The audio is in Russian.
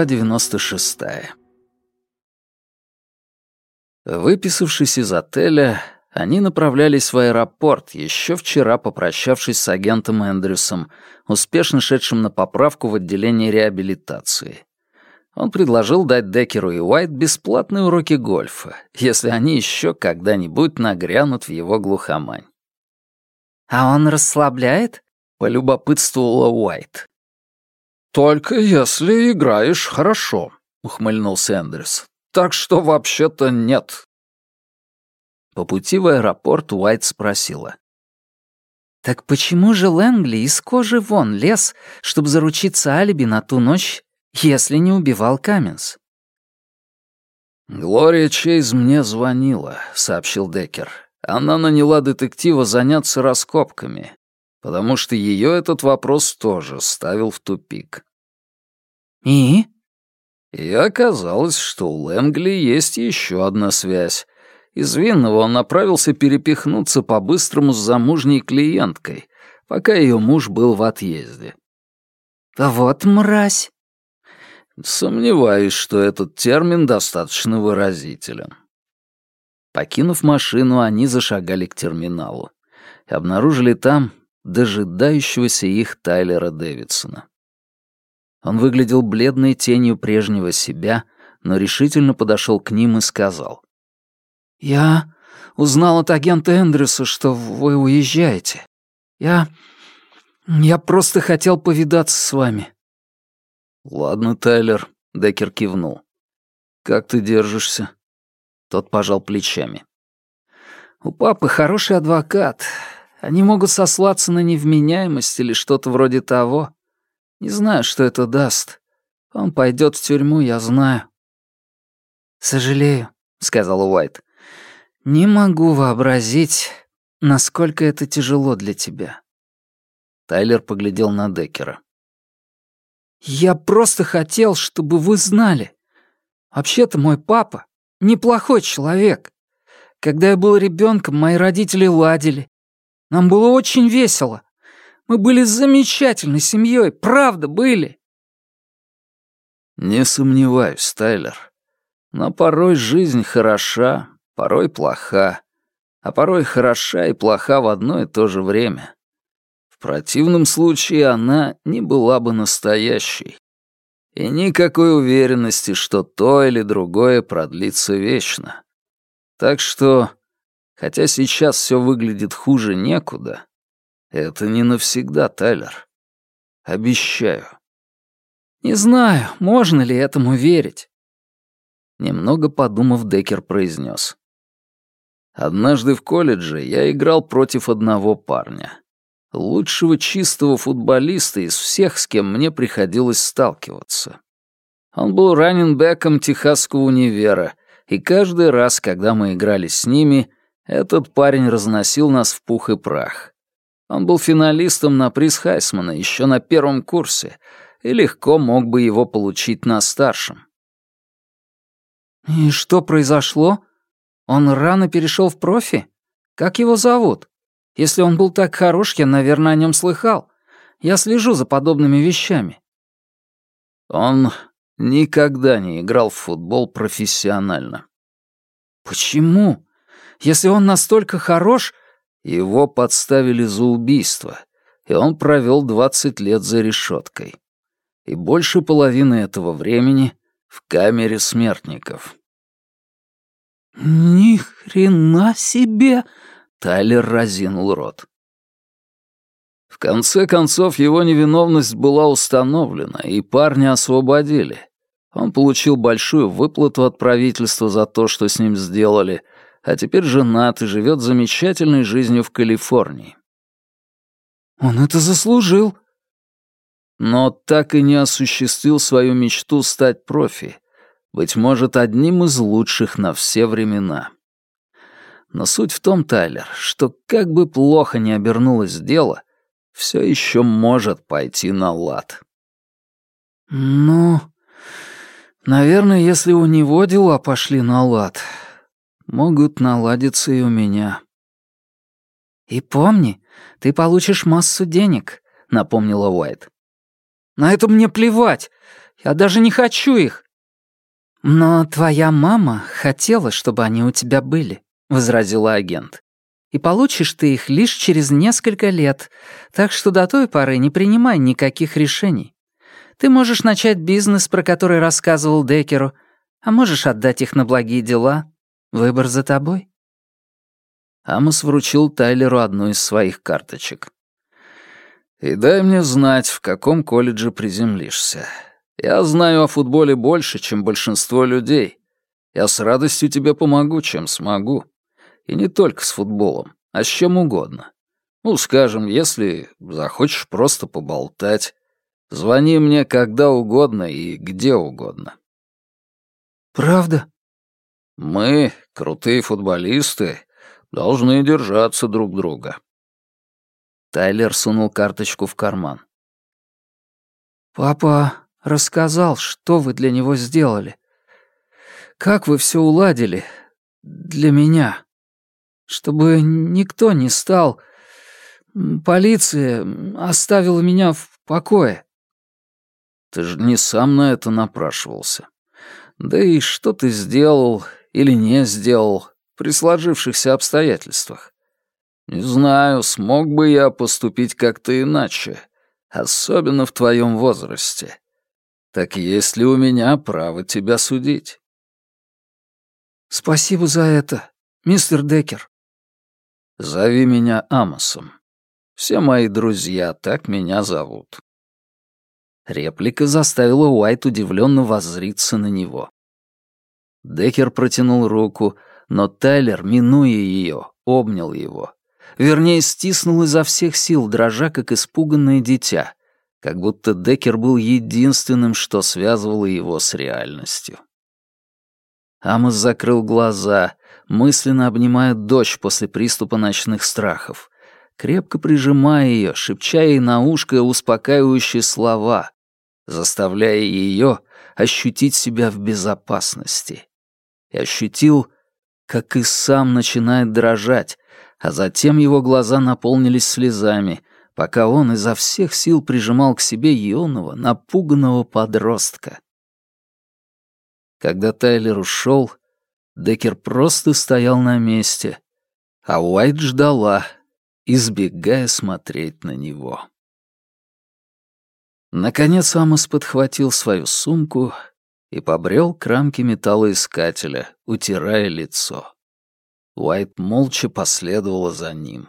Глава 96. Выписавшись из отеля, они направлялись в аэропорт, еще вчера попрощавшись с агентом Эндрюсом, успешно шедшим на поправку в отделении реабилитации. Он предложил дать Деккеру и Уайт бесплатные уроки гольфа, если они еще когда-нибудь нагрянут в его глухомань. «А он расслабляет?» — полюбопытствовала Уайт. «Только если играешь хорошо», — ухмыльнулся Эндрюс. «Так что вообще-то нет». По пути в аэропорт Уайт спросила. «Так почему же Лэнгли из кожи вон лез, чтобы заручиться алиби на ту ночь, если не убивал Каменс?» «Глория Чейз мне звонила», — сообщил Деккер. «Она наняла детектива заняться раскопками потому что ее этот вопрос тоже ставил в тупик. «И?» И оказалось, что у Лэнгли есть еще одна связь. Из Винного он направился перепихнуться по-быстрому с замужней клиенткой, пока ее муж был в отъезде. «Да вот мразь!» Сомневаюсь, что этот термин достаточно выразителен. Покинув машину, они зашагали к терминалу и обнаружили там дожидающегося их Тайлера Дэвидсона. Он выглядел бледной тенью прежнего себя, но решительно подошел к ним и сказал. «Я узнал от агента Эндрюса, что вы уезжаете. Я... я просто хотел повидаться с вами». «Ладно, Тайлер», — Деккер кивнул. «Как ты держишься?» Тот пожал плечами. «У папы хороший адвокат. Они могут сослаться на невменяемость или что-то вроде того. Не знаю, что это даст. Он пойдет в тюрьму, я знаю». «Сожалею», — сказал Уайт. «Не могу вообразить, насколько это тяжело для тебя». Тайлер поглядел на Деккера. «Я просто хотел, чтобы вы знали. Вообще-то мой папа неплохой человек. Когда я был ребенком, мои родители ладили, нам было очень весело. Мы были замечательной семьей, правда, были. Не сомневаюсь, Тайлер. Но порой жизнь хороша, порой плоха, а порой хороша и плоха в одно и то же время. В противном случае она не была бы настоящей. И никакой уверенности, что то или другое продлится вечно. Так что Хотя сейчас все выглядит хуже некуда. Это не навсегда, Тайлер. Обещаю. Не знаю, можно ли этому верить. Немного подумав, Деккер произнес. Однажды в колледже я играл против одного парня. Лучшего чистого футболиста из всех, с кем мне приходилось сталкиваться. Он был раненбеком Техасского универа, и каждый раз, когда мы играли с ними, этот парень разносил нас в пух и прах. Он был финалистом на приз Хайсмана еще на первом курсе и легко мог бы его получить на старшем. «И что произошло? Он рано перешел в профи? Как его зовут? Если он был так хорош, я, наверное, о нем слыхал. Я слежу за подобными вещами». Он никогда не играл в футбол профессионально. «Почему? Если он настолько хорош...» Его подставили за убийство, и он провел 20 лет за решеткой. И больше половины этого времени в камере смертников. «Ни хрена себе!» — Тайлер разинул рот. В конце концов, его невиновность была установлена, и парня освободили. Он получил большую выплату от правительства за то, что с ним сделали, а теперь женат и живет замечательной жизнью в Калифорнии. Он это заслужил. Но так и не осуществил свою мечту стать профи, быть может, одним из лучших на все времена. Но суть в том, Тайлер, что как бы плохо ни обернулось дело, все еще может пойти на лад. Ну, наверное, если у него дела пошли на лад, могут наладиться и у меня. «И помни, ты получишь массу денег», — напомнила Уайт. «На это мне плевать. Я даже не хочу их». «Но твоя мама хотела, чтобы они у тебя были», — возразила агент. «И получишь ты их лишь через несколько лет, так что до той поры не принимай никаких решений. Ты можешь начать бизнес, про который рассказывал Декеру, а можешь отдать их на благие дела. Выбор за тобой». Амос вручил Тайлеру одну из своих карточек. «И дай мне знать, в каком колледже приземлишься. Я знаю о футболе больше, чем большинство людей. Я с радостью тебе помогу, чем смогу. И не только с футболом, а с чем угодно. Ну, скажем, если захочешь просто поболтать, звони мне когда угодно и где угодно». «Правда?» «Мы, крутые футболисты, должны держаться друг друга». Тайлер сунул карточку в карман. «Папа рассказал, что вы для него сделали. Как вы все уладили для меня. Чтобы никто не стал... Полиция оставила меня в покое». «Ты же не сам на это напрашивался. Да и что ты сделал или не сделал, при сложившихся обстоятельствах. Не знаю, смог бы я поступить как-то иначе, особенно в твоем возрасте. Так есть ли у меня право тебя судить? Спасибо за это, мистер Деккер. Зови меня Амосом. Все мои друзья так меня зовут. Реплика заставила Уайт удивленно воззриться на него. Деккер протянул руку, но Тайлер, минуя ее, обнял его. Вернее, стиснул изо всех сил, дрожа, как испуганное дитя, как будто Деккер был единственным, что связывало его с реальностью. Амос закрыл глаза, мысленно обнимая дочь после приступа ночных страхов, крепко прижимая ее, шепча ей на ушко успокаивающие слова, заставляя ее ощутить себя в безопасности. И ощутил, как и сам начинает дрожать, а затем его глаза наполнились слезами, пока он изо всех сил прижимал к себе юного, напуганного подростка. Когда Тайлер ушел, Деккер просто стоял на месте, а Уайт ждала, избегая смотреть на него. Наконец Амос подхватил свою сумку и побрел к рамке металлоискателя, утирая лицо. Уайт молча последовала за ним.